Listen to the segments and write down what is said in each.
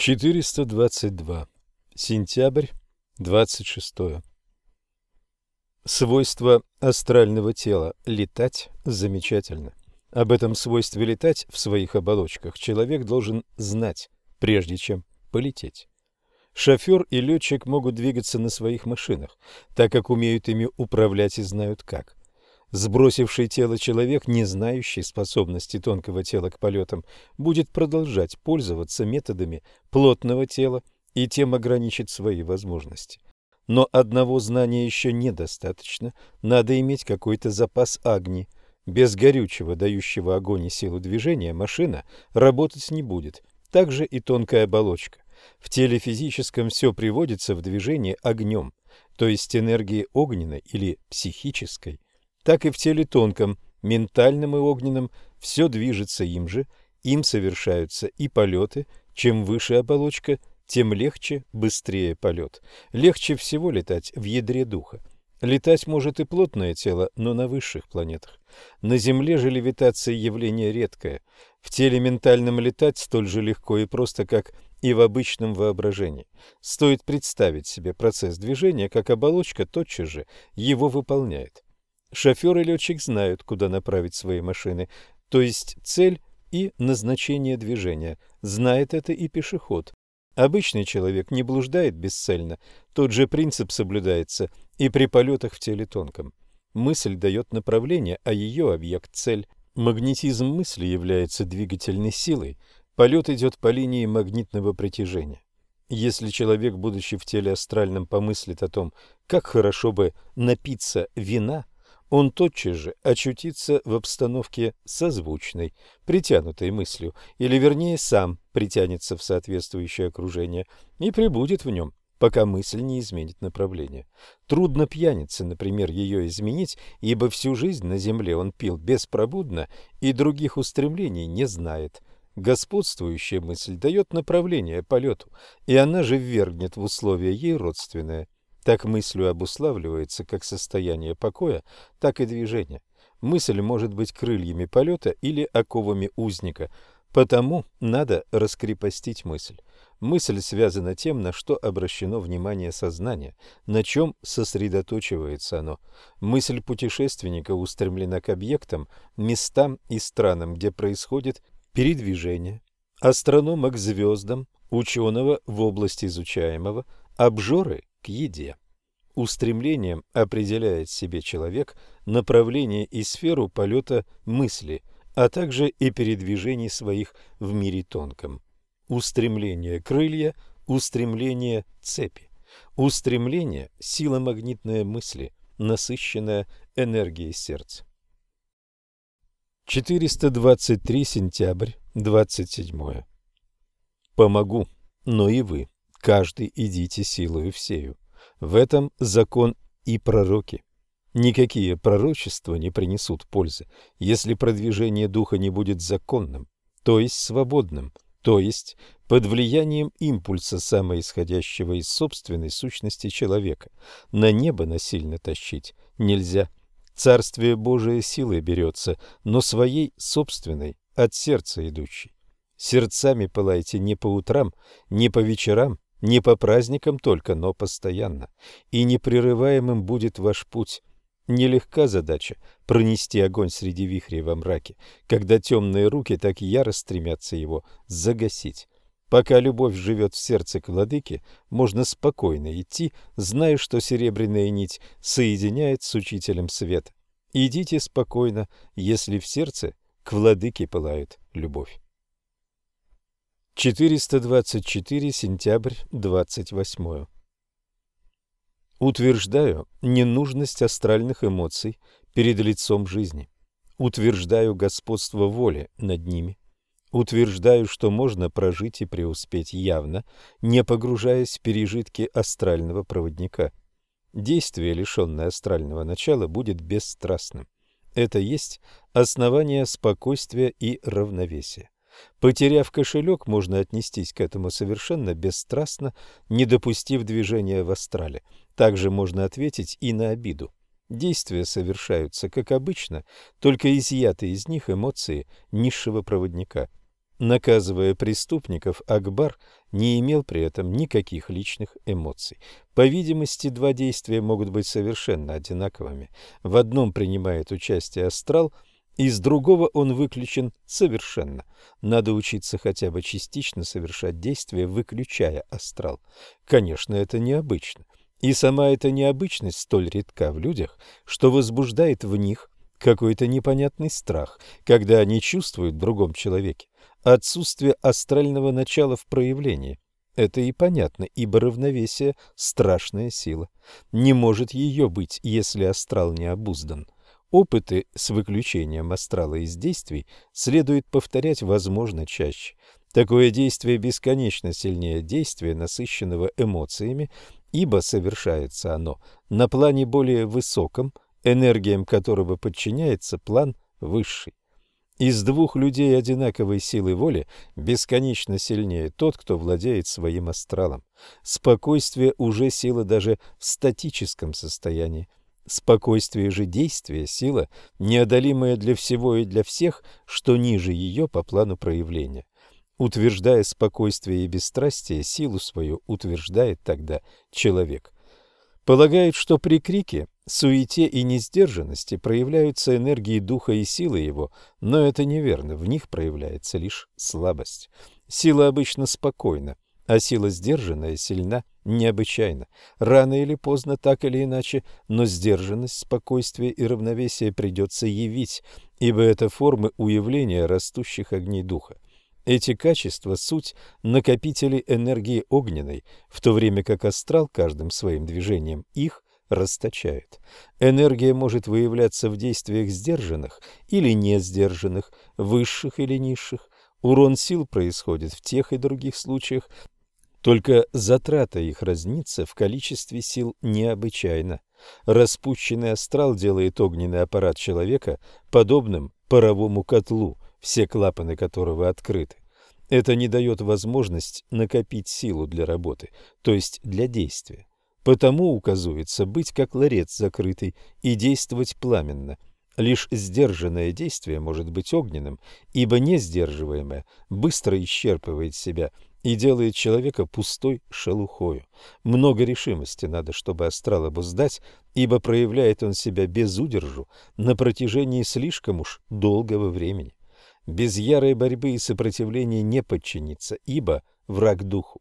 422. Сентябрь, 26. Свойство астрального тела – летать замечательно. Об этом свойстве летать в своих оболочках человек должен знать, прежде чем полететь. Шофер и летчик могут двигаться на своих машинах, так как умеют ими управлять и знают как. Сбросивший тело человек, не знающий способности тонкого тела к полетам, будет продолжать пользоваться методами плотного тела и тем ограничит свои возможности. Но одного знания еще недостаточно, надо иметь какой-то запас огни. Без горючего, дающего огонь и силу движения, машина работать не будет. Также и тонкая оболочка. В теле физическом все приводится в движение огнем, то есть энергией огненной или психической так и в теле тонком, ментальном и огненном, все движется им же, им совершаются и полеты, чем выше оболочка, тем легче, быстрее полет. Легче всего летать в ядре духа. Летать может и плотное тело, но на высших планетах. На Земле же левитация явление редкое. В теле ментальном летать столь же легко и просто, как и в обычном воображении. Стоит представить себе процесс движения, как оболочка тотчас же его выполняет. Шофер и летчик знают, куда направить свои машины, то есть цель и назначение движения. Знает это и пешеход. Обычный человек не блуждает бесцельно, тот же принцип соблюдается и при полетах в теле тонком. Мысль дает направление, а ее объект – цель. Магнетизм мысли является двигательной силой. Полет идет по линии магнитного притяжения. Если человек, будучи в теле астральном, помыслит о том, как хорошо бы напиться вина, он тотчас же очутится в обстановке созвучной, притянутой мыслью, или вернее сам притянется в соответствующее окружение и пребудет в нем, пока мысль не изменит направление. Трудно пьянице, например, ее изменить, ибо всю жизнь на земле он пил беспробудно и других устремлений не знает. Господствующая мысль дает направление полету, и она же ввергнет в условия ей родственное – так мыслью обуславливается как состояние покоя, так и движение. Мысль может быть крыльями полета или оковами узника, потому надо раскрепостить мысль. Мысль связана тем, на что обращено внимание сознания, на чем сосредоточивается оно. Мысль путешественника устремлена к объектам, местам и странам, где происходит передвижение. Астронома к звездам, ученого в области изучаемого, обжоры к еде. Устремлением определяет себе человек направление и сферу полета мысли, а также и передвижений своих в мире тонком. Устремление крылья, устремление цепи. Устремление – сила магнитной мысли, насыщенная энергией сердца. 423 сентябрь, 27. Помогу, но и вы Каждый идите силою всею. В этом закон и пророки. Никакие пророчества не принесут пользы, если продвижение духа не будет законным, то есть свободным, то есть под влиянием импульса, самоисходящего из собственной сущности человека. На небо насильно тащить нельзя. Царствие Божие силой берется, но своей собственной, от сердца идущей. Сердцами пылайте не по утрам, не по вечерам, не по праздникам только, но постоянно. И непрерываемым будет ваш путь. Нелегка задача пронести огонь среди вихрей во мраке, когда темные руки так яро стремятся его загасить. Пока любовь живет в сердце к владыке, можно спокойно идти, зная, что серебряная нить соединяет с учителем света. Идите спокойно, если в сердце к владыке пылает любовь. 424 сентябрь 28. Утверждаю ненужность астральных эмоций перед лицом жизни. Утверждаю господство воли над ними. Утверждаю, что можно прожить и преуспеть явно, не погружаясь в пережитки астрального проводника. Действие, лишенное астрального начала, будет бесстрастным. Это есть основание спокойствия и равновесия. Потеряв кошелек, можно отнестись к этому совершенно бесстрастно, не допустив движения в астрале. Также можно ответить и на обиду. Действия совершаются, как обычно, только изъяты из них эмоции низшего проводника. Наказывая преступников, Акбар не имел при этом никаких личных эмоций. По видимости, два действия могут быть совершенно одинаковыми. В одном принимает участие астрал, из другого он выключен совершенно. Надо учиться хотя бы частично совершать действия, выключая астрал. Конечно, это необычно. И сама эта необычность столь редка в людях, что возбуждает в них какой-то непонятный страх, когда они чувствуют в другом человеке отсутствие астрального начала в проявлении. Это и понятно, ибо равновесие – страшная сила. Не может ее быть, если астрал не обуздан. Опыты с выключением астрала из действий следует повторять, возможно, чаще. Такое действие бесконечно сильнее действия, насыщенного эмоциями, ибо совершается оно на плане более высоком, энергиям которого подчиняется план высший. Из двух людей одинаковой силы воли бесконечно сильнее тот, кто владеет своим астралом. Спокойствие уже сила даже в статическом состоянии. Спокойствие же действия – сила, неодолимая для всего и для всех, что ниже ее по плану проявления. Утверждая спокойствие и бесстрастие, силу свою утверждает тогда человек. Полагают, что при крике суете и несдержанности проявляются энергии духа и силы его, но это неверно, в них проявляется лишь слабость. Сила обычно спокойна, а сила сдержанная сильна необычайно. Рано или поздно, так или иначе, но сдержанность, спокойствие и равновесие придется явить, ибо это формы уявления растущих огней духа. Эти качества – суть накопители энергии огненной, в то время как астрал каждым своим движением их расточает. Энергия может выявляться в действиях сдержанных или не сдержанных, высших или низших. Урон сил происходит в тех и других случаях, только затрата их разнится в количестве сил необычайно. Распущенный астрал делает огненный аппарат человека подобным паровому котлу, все клапаны которого открыты. Это не дает возможность накопить силу для работы, то есть для действия. Потому указывается быть как ларец закрытый и действовать пламенно. Лишь сдержанное действие может быть огненным, ибо несдерживаемое быстро исчерпывает себя и делает человека пустой шелухою. Много решимости надо, чтобы астрал обуздать, ибо проявляет он себя без удержу на протяжении слишком уж долгого времени. Без ярой борьбы и сопротивления не подчиниться, ибо враг духу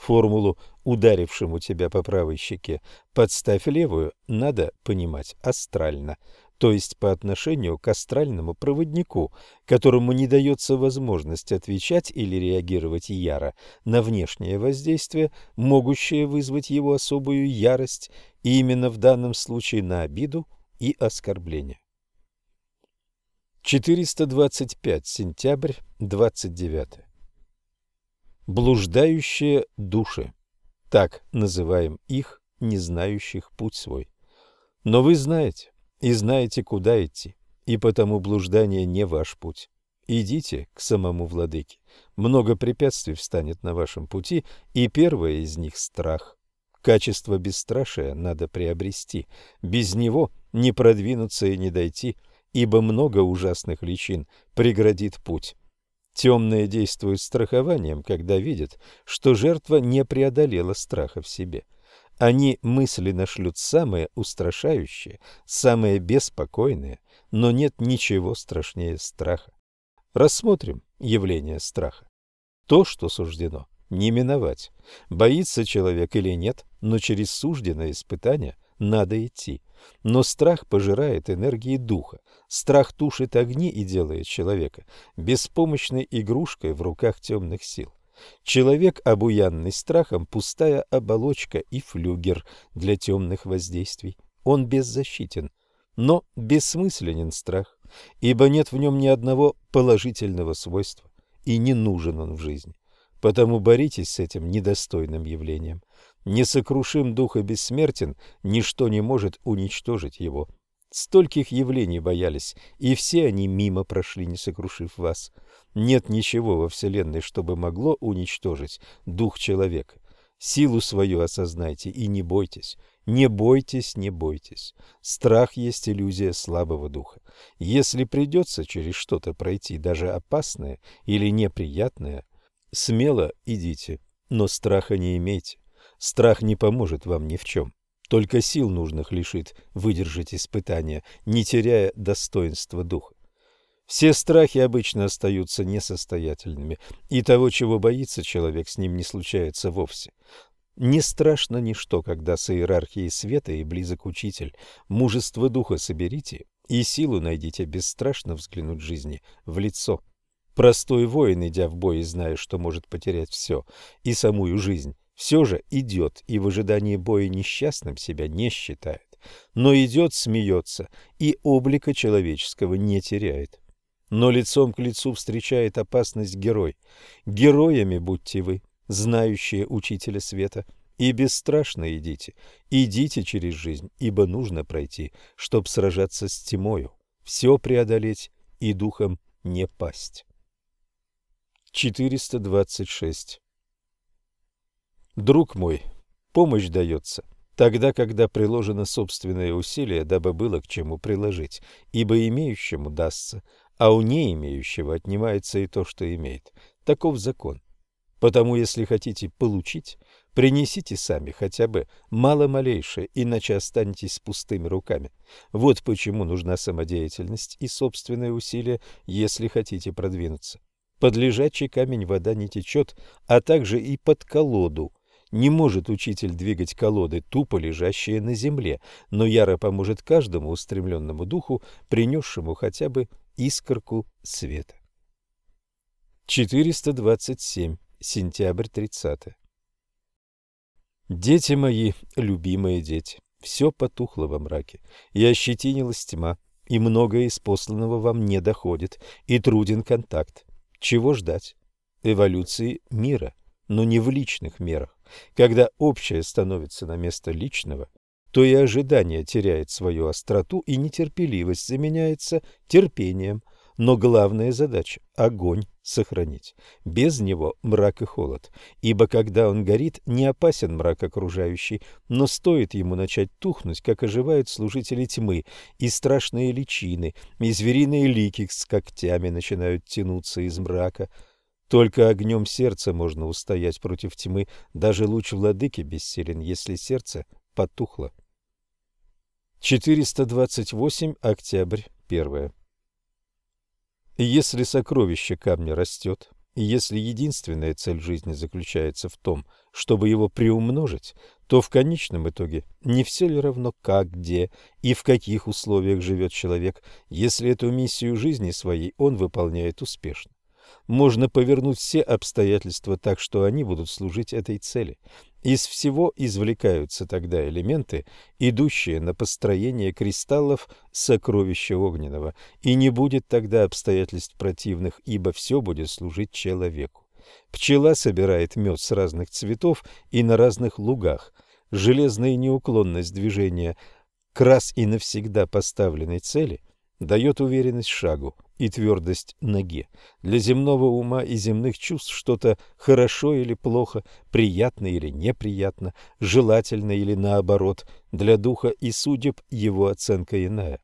формулу ударившему тебя по правой щеке, подставь левую, надо понимать астрально, то есть по отношению к астральному проводнику, которому не дается возможность отвечать или реагировать яро на внешнее воздействие, могущее вызвать его особую ярость, и именно в данном случае на обиду и оскорбление. 425 сентябрь 29 блуждающие души. Так называем их, не знающих путь свой. Но вы знаете, и знаете, куда идти, и потому блуждание не ваш путь. Идите к самому владыке. Много препятствий встанет на вашем пути, и первое из них – страх. Качество бесстрашия надо приобрести. Без него не продвинуться и не дойти, ибо много ужасных личин преградит путь. Темные действуют страхованием, когда видят, что жертва не преодолела страха в себе. Они мысленно шлют самые устрашающие, самые беспокойные, но нет ничего страшнее страха. Рассмотрим явление страха. То, что суждено, не миновать. Боится человек или нет, но через сужденное испытание надо идти. Но страх пожирает энергии духа. Страх тушит огни и делает человека беспомощной игрушкой в руках темных сил. Человек, обуянный страхом, пустая оболочка и флюгер для темных воздействий. Он беззащитен, но бессмысленен страх, ибо нет в нем ни одного положительного свойства, и не нужен он в жизни. Потому боритесь с этим недостойным явлением. Несокрушим дух и бессмертен, ничто не может уничтожить его. Стольких явлений боялись, и все они мимо прошли, не сокрушив вас. Нет ничего во Вселенной, чтобы могло уничтожить дух человека. Силу свою осознайте и не бойтесь. Не бойтесь, не бойтесь. Страх есть иллюзия слабого духа. Если придется через что-то пройти, даже опасное или неприятное, смело идите, но страха не имейте. Страх не поможет вам ни в чем. Только сил нужных лишит выдержать испытания, не теряя достоинства духа. Все страхи обычно остаются несостоятельными, и того, чего боится человек, с ним не случается вовсе. Не страшно ничто, когда с иерархией света и близок учитель. Мужество духа соберите и силу найдите бесстрашно взглянуть жизни в лицо. Простой воин, идя в бой и зная, что может потерять все, и самую жизнь, все же идет и в ожидании боя несчастным себя не считает, но идет, смеется и облика человеческого не теряет. Но лицом к лицу встречает опасность герой. Героями будьте вы, знающие учителя света, и бесстрашно идите. Идите через жизнь, ибо нужно пройти, чтоб сражаться с тьмою, все преодолеть и духом не пасть. 426. Друг мой, помощь дается тогда, когда приложено собственное усилие, дабы было к чему приложить, ибо имеющему дастся, а у не имеющего отнимается и то, что имеет. Таков закон. Потому, если хотите получить, принесите сами хотя бы мало-малейшее, иначе останетесь с пустыми руками. Вот почему нужна самодеятельность и собственные усилия, если хотите продвинуться. Под лежачий камень вода не течет, а также и под колоду. Не может учитель двигать колоды, тупо лежащие на земле, но яро поможет каждому устремленному духу, принесшему хотя бы искорку света. 427. Сентябрь 30. Дети мои, любимые дети, все потухло во мраке, и ощетинилась тьма, и многое из посланного вам не доходит, и труден контакт. Чего ждать? Эволюции мира, но не в личных мерах. Когда общее становится на место личного, то и ожидание теряет свою остроту, и нетерпеливость заменяется терпением. Но главная задача – огонь сохранить. Без него мрак и холод, ибо когда он горит, не опасен мрак окружающий, но стоит ему начать тухнуть, как оживают служители тьмы, и страшные личины, и звериные лики с когтями начинают тянуться из мрака. Только огнем сердца можно устоять против тьмы, даже луч владыки бессилен, если сердце потухло. 428 октябрь 1. Если сокровище камня растет, и если единственная цель жизни заключается в том, чтобы его приумножить, то в конечном итоге не все ли равно как, где и в каких условиях живет человек, если эту миссию жизни своей он выполняет успешно можно повернуть все обстоятельства так, что они будут служить этой цели. Из всего извлекаются тогда элементы, идущие на построение кристаллов сокровища огненного, и не будет тогда обстоятельств противных, ибо все будет служить человеку. Пчела собирает мед с разных цветов и на разных лугах. Железная неуклонность движения к раз и навсегда поставленной цели дает уверенность шагу, и твердость ноге. Для земного ума и земных чувств что-то хорошо или плохо, приятно или неприятно, желательно или наоборот. Для духа и судеб его оценка иная.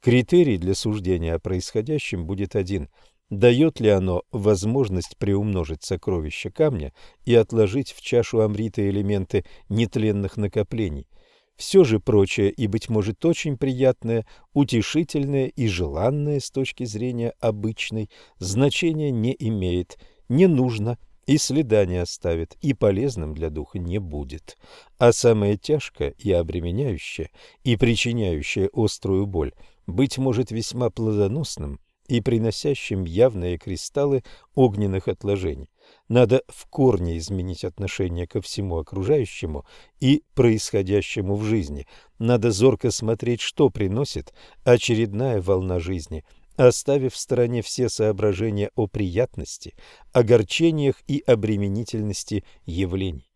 Критерий для суждения о происходящем будет один – дает ли оно возможность приумножить сокровища камня и отложить в чашу амрита элементы нетленных накоплений – все же прочее и, быть может, очень приятное, утешительное и желанное с точки зрения обычной значения не имеет, не нужно и следа не оставит, и полезным для духа не будет. А самое тяжкое и обременяющее, и причиняющее острую боль, быть может весьма плодоносным и приносящим явные кристаллы огненных отложений. Надо в корне изменить отношение ко всему окружающему и происходящему в жизни. Надо зорко смотреть, что приносит очередная волна жизни, оставив в стороне все соображения о приятности, огорчениях и обременительности явлений.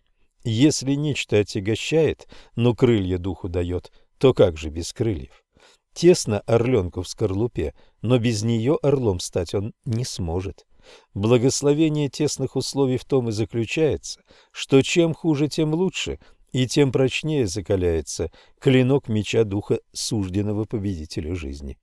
Если нечто отягощает, но крылья духу дает, то как же без крыльев? Тесно орленку в скорлупе, но без нее орлом стать он не сможет. Благословение тесных условий в том и заключается, что чем хуже, тем лучше, и тем прочнее закаляется клинок меча духа сужденного победителя жизни.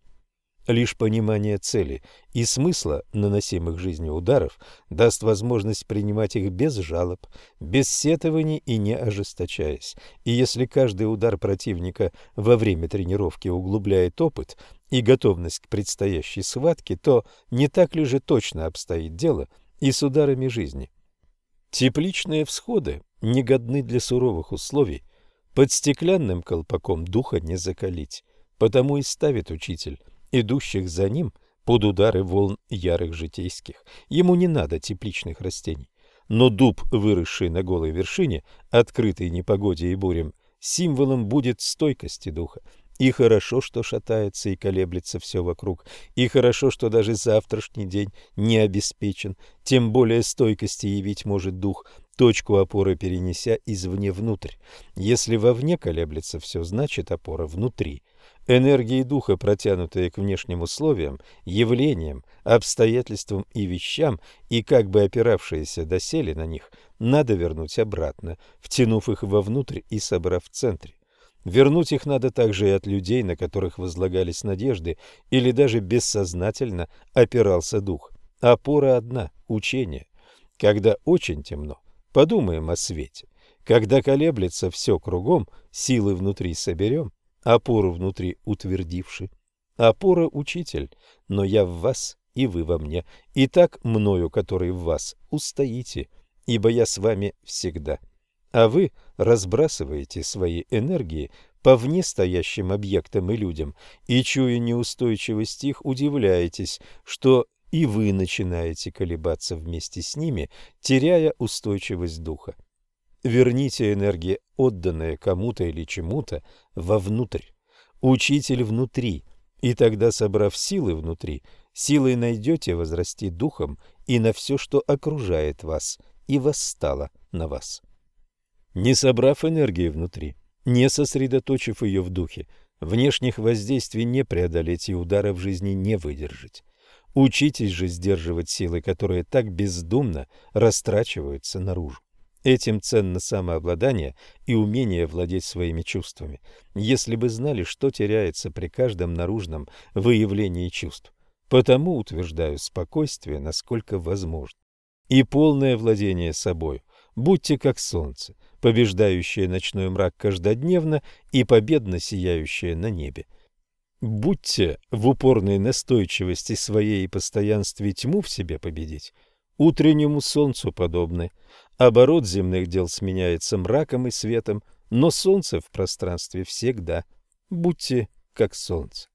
Лишь понимание цели и смысла наносимых жизнью ударов даст возможность принимать их без жалоб, без сетований и не ожесточаясь. И если каждый удар противника во время тренировки углубляет опыт и готовность к предстоящей схватке, то не так ли же точно обстоит дело и с ударами жизни? Тепличные всходы не годны для суровых условий, под стеклянным колпаком духа не закалить, потому и ставит учитель идущих за ним под удары волн ярых житейских. Ему не надо тепличных растений. Но дуб, выросший на голой вершине, открытый непогоде и бурям, символом будет стойкости духа. И хорошо, что шатается и колеблется все вокруг, и хорошо, что даже завтрашний день не обеспечен, тем более стойкости явить может дух, точку опоры перенеся извне внутрь. Если вовне колеблется все, значит опора внутри. Энергии духа, протянутые к внешним условиям, явлениям, обстоятельствам и вещам, и как бы опиравшиеся доселе на них, надо вернуть обратно, втянув их вовнутрь и собрав в центре. Вернуть их надо также и от людей, на которых возлагались надежды, или даже бессознательно опирался дух. Опора одна – учение. Когда очень темно, подумаем о свете. Когда колеблется все кругом, силы внутри соберем, опору внутри утвердивши. Опора — учитель, но я в вас, и вы во мне, и так мною, который в вас, устоите, ибо я с вами всегда. А вы разбрасываете свои энергии по вне стоящим объектам и людям, и, чуя неустойчивость их, удивляетесь, что и вы начинаете колебаться вместе с ними, теряя устойчивость духа. Верните энергии, отданные кому-то или чему-то, вовнутрь. Учитель внутри, и тогда, собрав силы внутри, силой найдете возрасти духом и на все, что окружает вас, и восстало на вас. Не собрав энергии внутри, не сосредоточив ее в духе, внешних воздействий не преодолеть и удара в жизни не выдержать. Учитесь же сдерживать силы, которые так бездумно растрачиваются наружу. Этим ценно самообладание и умение владеть своими чувствами. Если бы знали, что теряется при каждом наружном выявлении чувств. Потому утверждаю спокойствие, насколько возможно. И полное владение собой. Будьте как солнце, побеждающее ночной мрак каждодневно и победно сияющее на небе. Будьте в упорной настойчивости своей и постоянстве тьму в себе победить, утреннему солнцу подобны, Оборот земных дел сменяется мраком и светом, но солнце в пространстве всегда. Будьте как солнце.